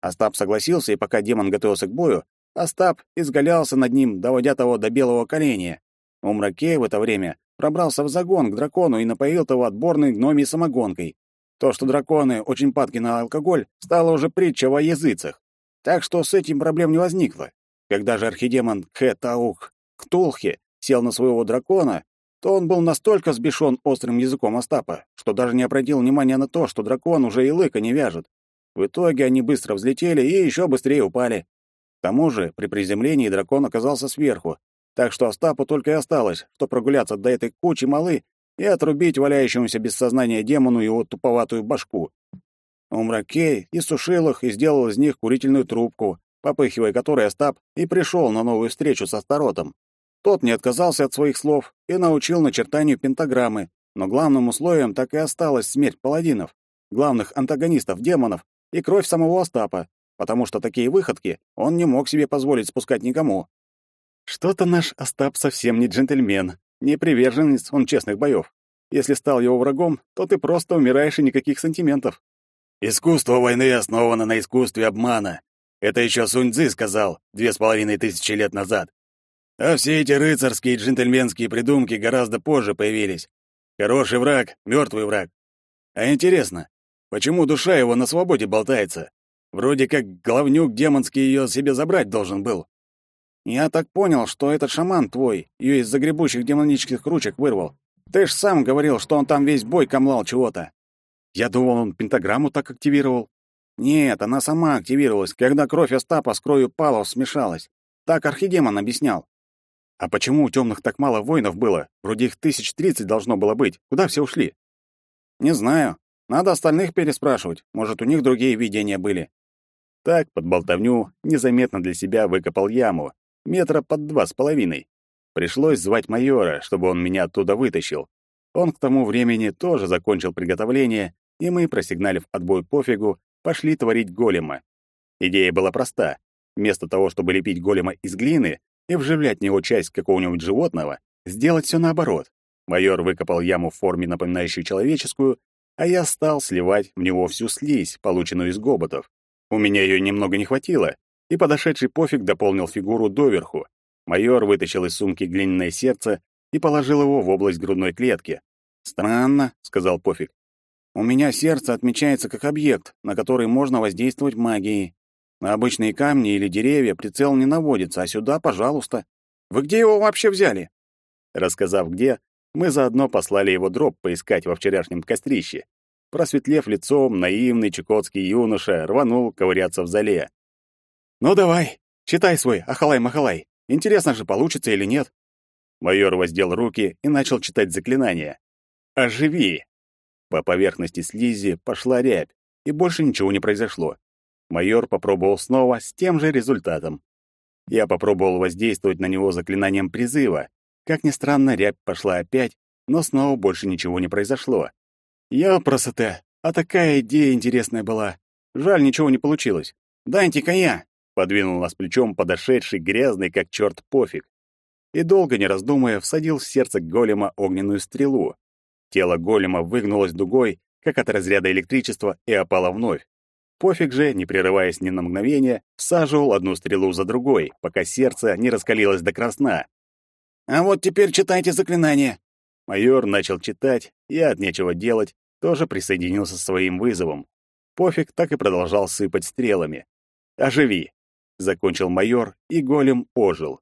Остап согласился, и пока демон готовился к бою, Остап изгалялся над ним, доводя того до белого коленя. Умракей в это время пробрался в загон к дракону и напоил того отборной гномией самогонкой. То, что драконы очень падки на алкоголь, стало уже притча во языцах. Так что с этим проблем не возникло. Когда же архидемон Кхе Таух Ктулхе сел на своего дракона, то он был настолько сбешен острым языком Остапа, что даже не обратил внимания на то, что дракон уже и лыка не вяжет. В итоге они быстро взлетели и еще быстрее упали. К тому же, при приземлении дракон оказался сверху, так что Остапу только и осталось, что прогуляться до этой кучи малы и отрубить валяющемуся без сознания демону его туповатую башку. Умракей и сушил их и сделал из них курительную трубку, попыхивая которой Остап и пришел на новую встречу со Старотом. Тот не отказался от своих слов и научил начертанию пентаграммы, но главным условием так и осталась смерть паладинов, главных антагонистов демонов и кровь самого Остапа, потому что такие выходки он не мог себе позволить спускать никому. Что-то наш Остап совсем не джентльмен, не приверженец он честных боев. Если стал его врагом, то ты просто умираешь и никаких сантиментов. Искусство войны основано на искусстве обмана. Это еще Сунь Цзы сказал две с половиной тысячи лет назад. А все эти рыцарские и джентльменские придумки гораздо позже появились. Хороший враг, мертвый враг. А интересно, почему душа его на свободе болтается? Вроде как главнюк демонский ее себе забрать должен был. Я так понял, что этот шаман твой ее из загребущих демонических ручек вырвал. Ты ж сам говорил, что он там весь бой камлал чего-то. Я думал, он пентаграмму так активировал. Нет, она сама активировалась, когда кровь Остапа с кровью Палов смешалась. Так архидемон объяснял. А почему у темных так мало воинов было? Вроде их тысяч тридцать должно было быть. Куда все ушли? Не знаю. Надо остальных переспрашивать. Может, у них другие видения были. Так, под болтовню, незаметно для себя выкопал яму. Метра под два с половиной. Пришлось звать майора, чтобы он меня оттуда вытащил. Он к тому времени тоже закончил приготовление, и мы, просигналив отбой пофигу, пошли творить голема. Идея была проста. Вместо того, чтобы лепить голема из глины, и вживлять в него часть какого-нибудь животного, сделать все наоборот. Майор выкопал яму в форме, напоминающую человеческую, а я стал сливать в него всю слизь, полученную из гоботов. У меня ее немного не хватило, и подошедший пофиг дополнил фигуру доверху. Майор вытащил из сумки глиняное сердце и положил его в область грудной клетки. «Странно», — сказал пофиг. «У меня сердце отмечается как объект, на который можно воздействовать магией. На обычные камни или деревья прицел не наводится, а сюда, пожалуйста. Вы где его вообще взяли? Рассказав где, мы заодно послали его дроп поискать во вчерашнем кострище. Просветлев лицом, наивный чукотский юноша рванул ковыряться в зале. «Ну давай, читай свой, ахалай-махалай. Интересно же, получится или нет?» Майор воздел руки и начал читать заклинание. «Оживи!» По поверхности слизи пошла рябь, и больше ничего не произошло. Майор попробовал снова с тем же результатом. Я попробовал воздействовать на него заклинанием призыва. Как ни странно, рябь пошла опять, но снова больше ничего не произошло. Я красота! А такая идея интересная была. Жаль, ничего не получилось. Дайте-ка я!» — подвинул нас плечом подошедший, грязный, как черт пофиг. И долго не раздумывая, всадил в сердце голема огненную стрелу. Тело голема выгнулось дугой, как от разряда электричества, и опало вновь. Пофиг же, не прерываясь ни на мгновение, всаживал одну стрелу за другой, пока сердце не раскалилось до красна. «А вот теперь читайте заклинание!» Майор начал читать, я от нечего делать тоже присоединился своим вызовом. Пофиг так и продолжал сыпать стрелами. «Оживи!» — закончил майор, и голем ожил.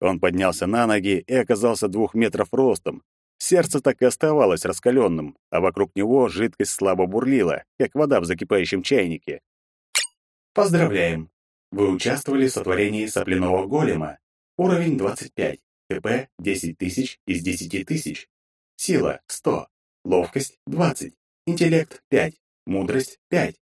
Он поднялся на ноги и оказался двух метров ростом, Сердце так и оставалось раскаленным, а вокруг него жидкость слабо бурлила, как вода в закипающем чайнике. Поздравляем! Вы участвовали в сотворении сопляного голема. Уровень 25. ТП 10 тысяч из 10 тысяч. Сила 100. Ловкость 20. Интеллект 5. Мудрость 5.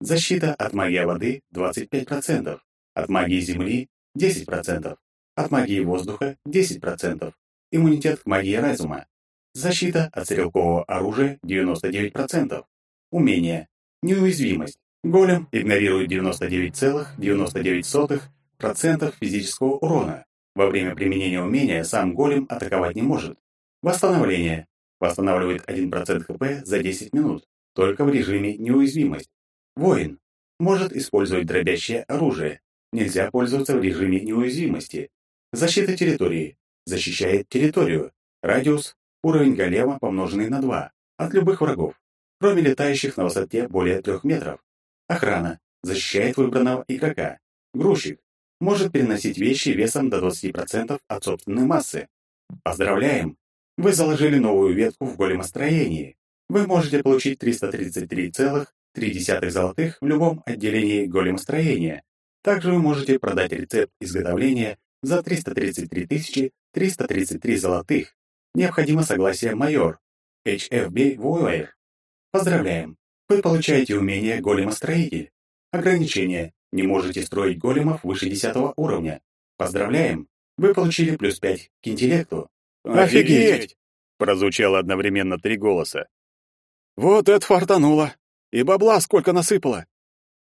Защита от магии воды 25%. От магии земли 10%. От магии воздуха 10%. Иммунитет к магии разума Защита от стрелкового оружия 99%. Умение. Неуязвимость. Голем игнорирует 99,99% физического урона. Во время применения умения сам голем атаковать не может. Восстановление. Восстанавливает 1% ХП за 10 минут, только в режиме неуязвимость. Воин. Может использовать дробящее оружие. Нельзя пользоваться в режиме неуязвимости. Защита территории. Защищает территорию. Радиус Уровень голема помноженный на 2 от любых врагов, кроме летающих на высоте более 3 метров. Охрана защищает выбранного игрока. Грузчик может переносить вещи весом до 20% от собственной массы. Поздравляем! Вы заложили новую ветку в големостроении. Вы можете получить 333,3 золотых в любом отделении големостроения. Также вы можете продать рецепт изготовления за 333 333 золотых. Необходимо согласие майор. HFB Warrior. Поздравляем! Вы получаете умение големостроитель. Ограничение. Не можете строить големов выше 10 уровня. Поздравляем! Вы получили плюс 5 к интеллекту. Офигеть! Прозвучало одновременно три голоса. Вот это фартануло! И бабла сколько насыпало!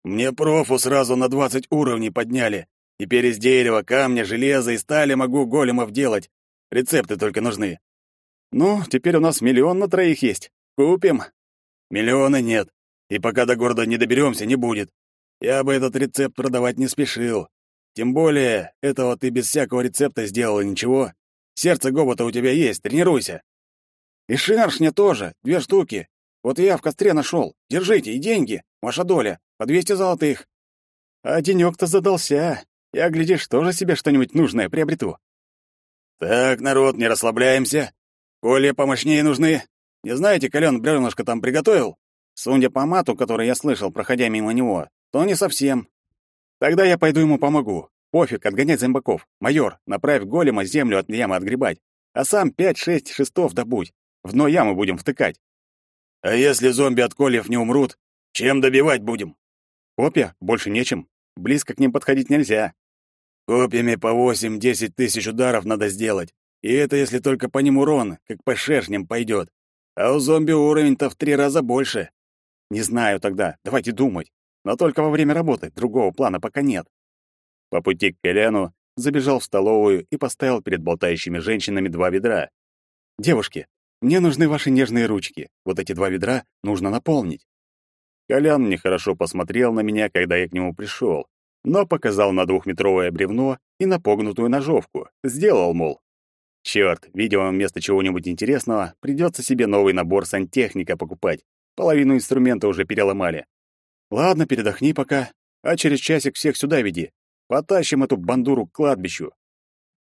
Мне профу сразу на 20 уровней подняли. Теперь из дерева, камня, железа и стали могу големов делать. Рецепты только нужны. Ну, теперь у нас миллион на троих есть. Купим. Миллиона нет. И пока до города не доберемся, не будет. Я бы этот рецепт продавать не спешил. Тем более, этого ты без всякого рецепта сделала ничего. Сердце гобота у тебя есть, тренируйся. И шершня тоже, две штуки. Вот я в костре нашел. Держите, и деньги. Ваша доля. По двести золотых. А денек-то задался. Я, глядишь, тоже себе что-нибудь нужное приобрету. Так, народ, не расслабляемся. Коли помощнее нужны. Не знаете, Калён бревнышко там приготовил? Судя по мату, который я слышал, проходя мимо него, то не совсем. Тогда я пойду ему помогу. Пофиг, отгонять зомбаков. Майор, направь голема землю от ямы отгребать. А сам пять-шесть шестов добудь. В дно ямы будем втыкать. А если зомби от кольев не умрут, чем добивать будем? Копья? Больше нечем. Близко к ним подходить нельзя. Копьями по восемь-десять тысяч ударов надо сделать. И это если только по ним урон, как по шершням пойдет. А у зомби уровень-то в три раза больше. Не знаю тогда, давайте думать. Но только во время работы, другого плана пока нет. По пути к Коляну забежал в столовую и поставил перед болтающими женщинами два ведра. «Девушки, мне нужны ваши нежные ручки. Вот эти два ведра нужно наполнить». Колян нехорошо посмотрел на меня, когда я к нему пришел, но показал на двухметровое бревно и на погнутую ножовку. Сделал, мол. Черт, видимо, вместо чего-нибудь интересного придется себе новый набор сантехника покупать. Половину инструмента уже переломали. Ладно, передохни пока, а через часик всех сюда веди. Потащим эту бандуру к кладбищу.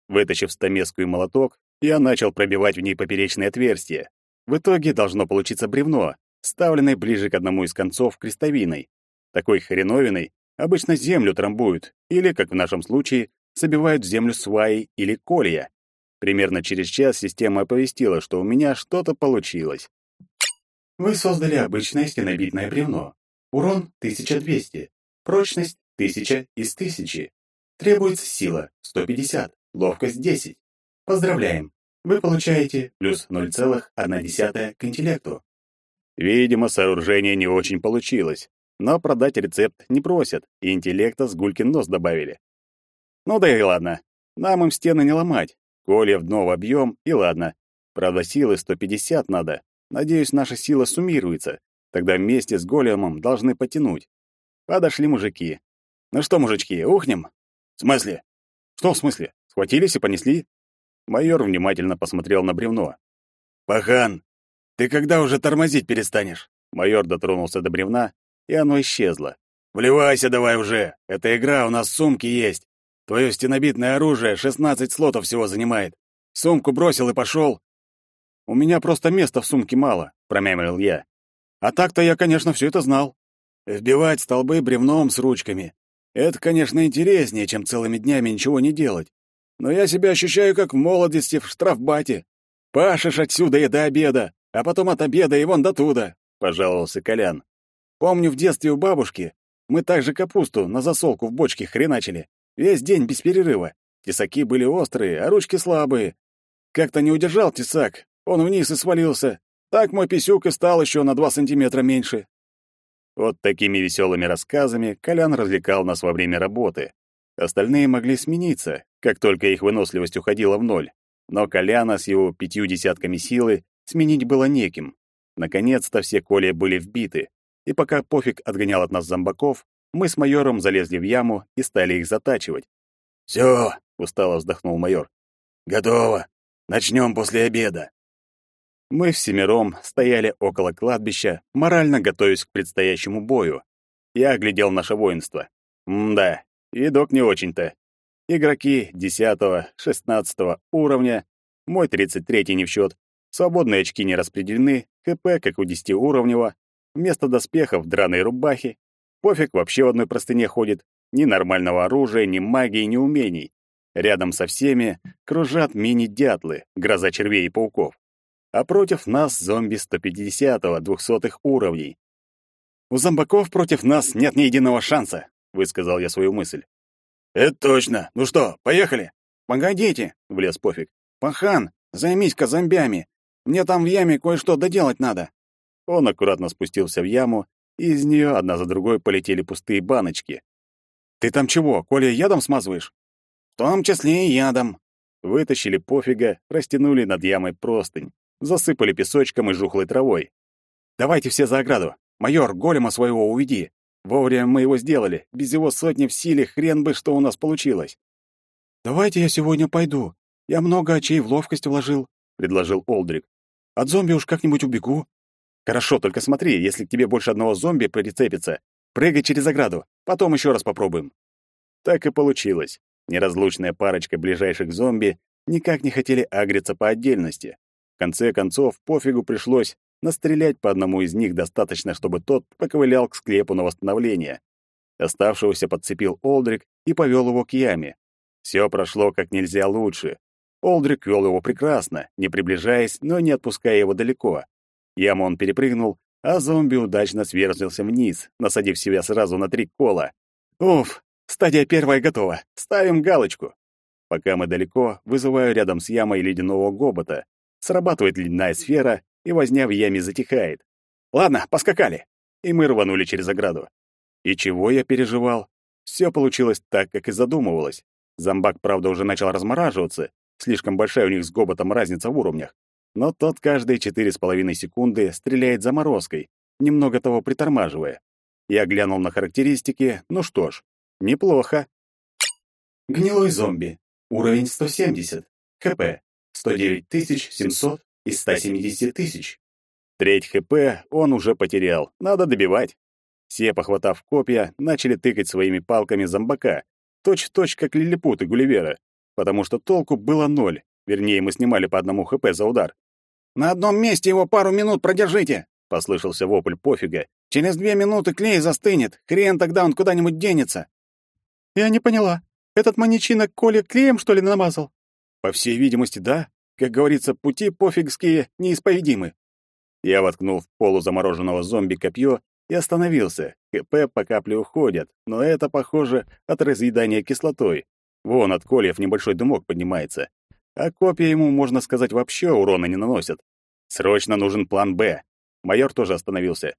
Вытащив стамеску и молоток, я начал пробивать в ней поперечные отверстия. В итоге должно получиться бревно, ставленное ближе к одному из концов крестовиной. Такой хреновиной обычно землю трамбуют, или, как в нашем случае, забивают в землю сваи или колья. Примерно через час система оповестила, что у меня что-то получилось. Вы создали обычное стенобитное бревно. Урон 1200. Прочность 1000 из 1000. Требуется сила 150, ловкость 10. Поздравляем! Вы получаете плюс 0,1 к интеллекту. Видимо, сооружение не очень получилось, но продать рецепт не просят, и интеллекта с гулькин нос добавили. Ну да и ладно, нам им стены не ломать. Коля в дно в объем, и ладно. Правда, силы 150 надо. Надеюсь, наша сила суммируется. Тогда вместе с големом должны потянуть. Подошли мужики. Ну что, мужички, ухнем? В смысле? Что в смысле? Схватились и понесли? Майор внимательно посмотрел на бревно. Пахан, ты когда уже тормозить перестанешь? Майор дотронулся до бревна, и оно исчезло. Вливайся давай уже. Эта игра у нас в сумке есть. Твое стенобитное оружие 16 слотов всего занимает. Сумку бросил и пошел. У меня просто места в сумке мало, промямлил я. А так-то я, конечно, все это знал. Вбивать столбы бревном с ручками. Это, конечно, интереснее, чем целыми днями ничего не делать. Но я себя ощущаю как в молодости в штрафбате. Пашешь отсюда и до обеда, а потом от обеда и вон до туда, — пожаловался Колян. Помню, в детстве у бабушки мы также капусту на засолку в бочке хреначили. Весь день без перерыва. Тесаки были острые, а ручки слабые. Как-то не удержал тесак, он вниз и свалился. Так мой писюк и стал еще на два сантиметра меньше. Вот такими веселыми рассказами Колян развлекал нас во время работы. Остальные могли смениться, как только их выносливость уходила в ноль. Но Коляна с его пятью десятками силы сменить было неким. Наконец-то все коли были вбиты, и пока пофиг отгонял от нас зомбаков, мы с майором залезли в яму и стали их затачивать. «Все», — устало вздохнул майор. «Готово. Начнем после обеда». Мы всемиром стояли около кладбища, морально готовясь к предстоящему бою. Я оглядел наше воинство. М-да, видок не очень-то. Игроки 10-16 уровня, мой 33-й не в счет, Свободные очки не распределены, ХП, как у десятиуровневого, вместо доспехов — драные рубахи. Пофиг вообще в одной простыне ходит. Ни нормального оружия, ни магии, ни умений. Рядом со всеми кружат мини-дятлы, гроза червей и пауков. А против нас зомби 150-го, 200-х уровней. «У зомбаков против нас нет ни единого шанса», — высказал я свою мысль. «Это точно. Ну что, поехали?» «Погодите», — влез Пофиг. «Пахан, займись-ка зомбями. Мне там в яме кое-что доделать надо». Он аккуратно спустился в яму, из нее одна за другой полетели пустые баночки. «Ты там чего, Коля, ядом смазываешь?» В том числе и ядом. Вытащили пофига, растянули над ямой простынь, засыпали песочком и жухлой травой. Давайте все за ограду. Майор, голема своего уведи. Вовремя мы его сделали. Без его сотни в силе хрен бы, что у нас получилось. Давайте я сегодня пойду. Я много очей в ловкость вложил, предложил Олдрик. От зомби уж как-нибудь убегу. Хорошо, только смотри, если к тебе больше одного зомби прицепится, прыгай через ограду. Потом еще раз попробуем. Так и получилось. Неразлучная парочка ближайших зомби никак не хотели агриться по отдельности. В конце концов, пофигу пришлось настрелять по одному из них достаточно, чтобы тот поковылял к склепу на восстановление. Оставшегося подцепил Олдрик и повел его к яме. Все прошло как нельзя лучше. Олдрик вел его прекрасно, не приближаясь, но не отпуская его далеко. Яму он перепрыгнул, а зомби удачно сверзился вниз, насадив себя сразу на три кола. Уф, Стадия первая готова. Ставим галочку. Пока мы далеко, вызываю рядом с ямой ледяного гобота. Срабатывает ледяная сфера, и возня в яме затихает. Ладно, поскакали. И мы рванули через ограду. И чего я переживал? Все получилось так, как и задумывалось. Зомбак, правда, уже начал размораживаться. Слишком большая у них с гоботом разница в уровнях. Но тот каждые четыре с половиной секунды стреляет заморозкой, немного того притормаживая. Я глянул на характеристики, ну что ж, Неплохо. Гнилой зомби. Уровень 170. ХП 109 700 из 170 тысяч. Треть ХП он уже потерял. Надо добивать. Все, похватав копья, начали тыкать своими палками зомбака, точь-в-точь, как лилипуты Гулливера, потому что толку было ноль. Вернее, мы снимали по одному ХП за удар. «На одном месте его пару минут продержите!» — послышался вопль пофига. «Через две минуты клей застынет. Хрен тогда он куда-нибудь денется!» Я не поняла. Этот маньячина Коля клеем, что ли, намазал? По всей видимости, да. Как говорится, пути пофигские неисповедимы. Я воткнул в полу замороженного зомби копье и остановился. КП по капле уходят, но это, похоже, от разъедания кислотой. Вон от кольев небольшой дымок поднимается. А копья ему, можно сказать, вообще урона не наносят. Срочно нужен план «Б». Майор тоже остановился.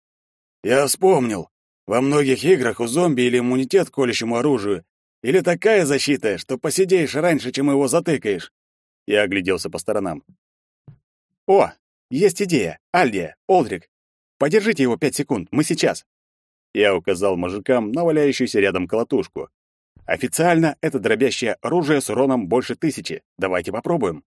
«Я вспомнил. Во многих играх у зомби или иммунитет к колющему оружию, или такая защита, что посидеешь раньше, чем его затыкаешь. Я огляделся по сторонам. О, есть идея. Альдия, Олдрик. Подержите его пять секунд, мы сейчас. Я указал мужикам на валяющуюся рядом колотушку. Официально это дробящее оружие с уроном больше тысячи. Давайте попробуем.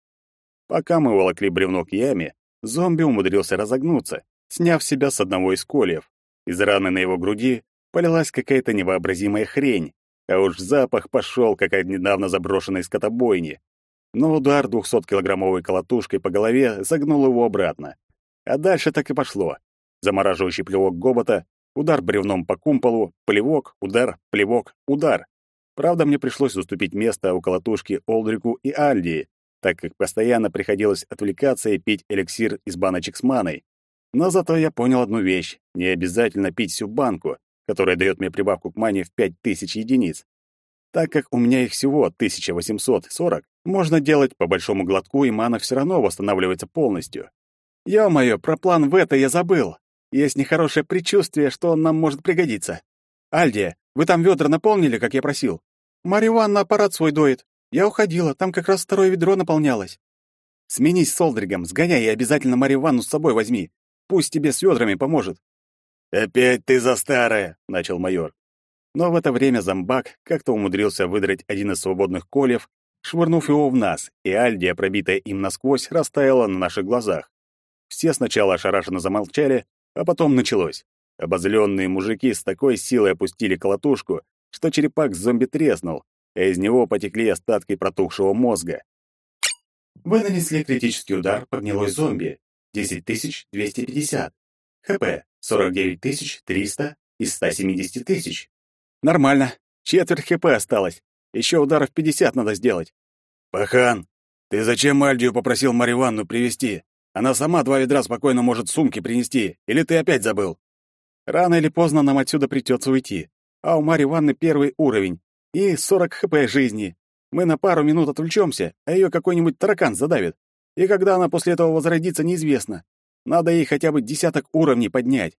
Пока мы волокли бревно к яме, зомби умудрился разогнуться, сняв себя с одного из кольев. Из раны на его груди полилась какая-то невообразимая хрень, а уж запах пошел, как от недавно заброшенной скотобойни. Но удар двухсоткилограммовой колотушкой по голове загнул его обратно. А дальше так и пошло. Замораживающий плевок гобота, удар бревном по кумполу, плевок, удар, плевок, удар. Правда, мне пришлось уступить место у колотушки Олдрику и Альдии, так как постоянно приходилось отвлекаться и пить эликсир из баночек с маной. Но зато я понял одну вещь. Не обязательно пить всю банку, которая дает мне прибавку к мане в 5000 единиц. Так как у меня их всего 1840, можно делать по большому глотку, и мана все равно восстанавливается полностью. Ё-моё, про план в это я забыл. Есть нехорошее предчувствие, что он нам может пригодиться. Альдия, вы там ведра наполнили, как я просил? Марья Ивановна аппарат свой доит. Я уходила, там как раз второе ведро наполнялось. Сменись с Олдригом, сгоняй и обязательно Марью Ивановну с собой возьми. Пусть тебе с ведрами поможет». «Опять ты за старое», — начал майор. Но в это время зомбак как-то умудрился выдрать один из свободных кольев, швырнув его в нас, и Альдия, пробитая им насквозь, растаяла на наших глазах. Все сначала ошарашенно замолчали, а потом началось. Обозленные мужики с такой силой опустили колотушку, что черепак зомби треснул, а из него потекли остатки протухшего мозга. Вы нанесли критический удар по гнилой зомби. 10250. ХП 49300 из 170 тысяч. Нормально. Четверть ХП осталось. Еще ударов 50 надо сделать. Пахан, ты зачем Альдию попросил Марью Ивановну привезти? Она сама два ведра спокойно может сумки принести. Или ты опять забыл? Рано или поздно нам отсюда придется уйти. А у Марьи Ивановны первый уровень. И 40 хп жизни. Мы на пару минут отвлечемся, а ее какой-нибудь таракан задавит. И когда она после этого возродится, неизвестно. Надо ей хотя бы десяток уровней поднять.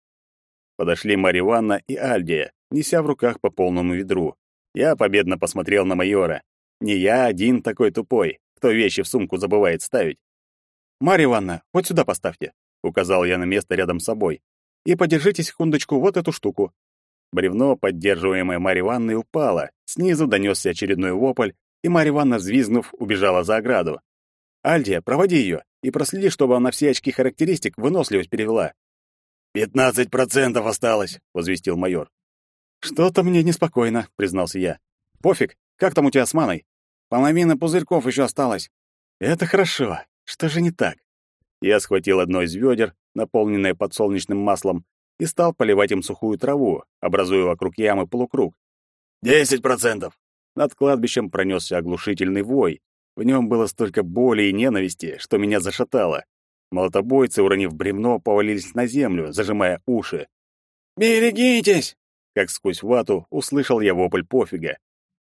Подошли Марья Ивановна и Альдия, неся в руках по полному ведру. Я победно посмотрел на майора. Не я один такой тупой, кто вещи в сумку забывает ставить. «Марья Ивановна, вот сюда поставьте», — указал я на место рядом с собой. «И подержите секундочку вот эту штуку». Бревно, поддерживаемое Марьей Ивановной, упало. Снизу донесся очередной вопль, и Марья Ивановна, взвизгнув, убежала за ограду. «Альдия, проводи ее и проследи, чтобы она все очки характеристик выносливость перевела». «Пятнадцать процентов осталось», — возвестил майор. «Что-то мне неспокойно», — признался я. «Пофиг, как там у тебя с маной?» «Половина пузырьков еще осталось». «Это хорошо. Что же не так?» Я схватил одно из ведер, наполненное подсолнечным маслом, и стал поливать им сухую траву, образуя вокруг ямы полукруг. «Десять процентов!» Над кладбищем пронесся оглушительный вой. В нем было столько боли и ненависти, что меня зашатало. Молотобойцы, уронив бремно, повалились на землю, зажимая уши. «Берегитесь!» Как сквозь вату услышал я вопль пофига.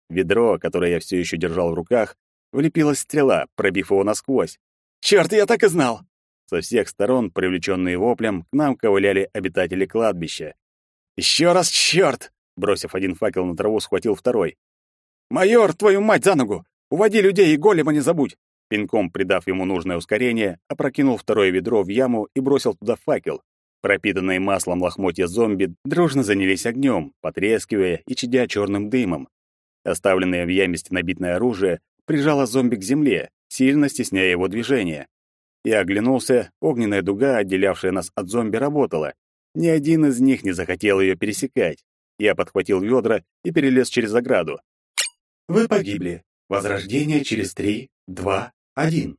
Ведро, которое я все еще держал в руках, влепилась стрела, пробив его насквозь. «Черт, я так и знал!» Со всех сторон, привлеченные воплем, к нам ковыляли обитатели кладбища. «Еще раз черт!» Бросив один факел на траву, схватил второй. «Майор, твою мать за ногу! Уводи людей и голема не забудь!» Пинком придав ему нужное ускорение, опрокинул второе ведро в яму и бросил туда факел. Пропитанные маслом лохмотья зомби дружно занялись огнем, потрескивая и чадя черным дымом. Оставленное в яме стенобитное оружие прижало зомби к земле, сильно стесняя его движение. Я оглянулся, огненная дуга, отделявшая нас от зомби, работала. Ни один из них не захотел ее пересекать. Я подхватил ведра и перелез через ограду. Вы погибли. Возрождение через 3, 2, 1.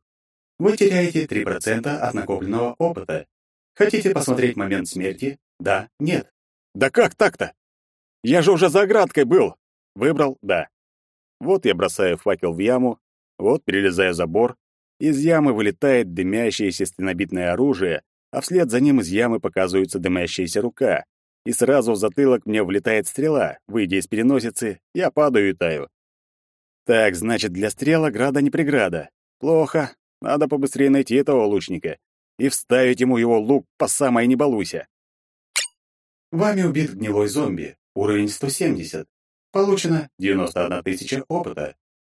Вы теряете 3% от накопленного опыта. Хотите посмотреть момент смерти? Да, нет. Да как так-то? Я же уже за оградкой был. Выбрал «да». Вот я бросаю факел в яму, вот перелезаю забор. Из ямы вылетает дымящееся стенобитное оружие, а вслед за ним из ямы показывается дымящаяся рука. И сразу в затылок мне влетает стрела. Выйдя из переносицы, я падаю и таю. Так, значит, для стрела града не преграда. Плохо. Надо побыстрее найти этого лучника и вставить ему его лук по самой не. Вами убит гнилой зомби. Уровень 170. Получено 91 тысяча опыта.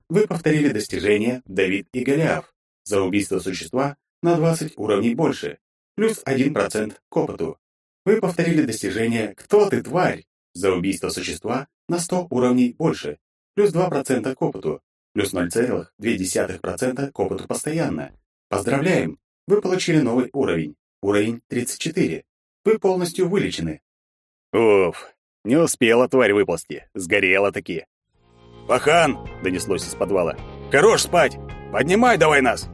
Вы повторили достижение Давид и Голиаф. За убийство существа на 20 уровней больше. Плюс 1% к опыту. Вы повторили достижение «Кто ты, тварь?» За убийство существа на 100 уровней больше плюс 2% к опыту, плюс 0,2% к опыту постоянно. Поздравляем! Вы получили новый уровень. Уровень 34. Вы полностью вылечены. Уф, не успела тварь выползти, сгорела таки. «Пахан!» — донеслось из подвала. «Хорош спать! Поднимай давай нас!»